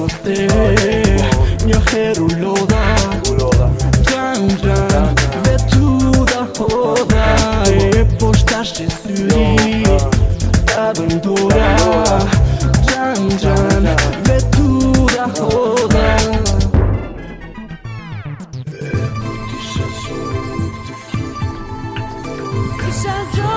είμαστε μια χερουλόδα Κάντρα βετσούδα χόδα Πώς τα σε θύρι τα βεντούρα Κάντρα βετσούδα χόδα Isha Zor